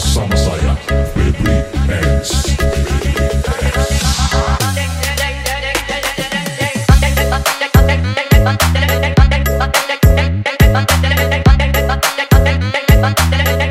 Durursanız ayak Baby Hands Thank you.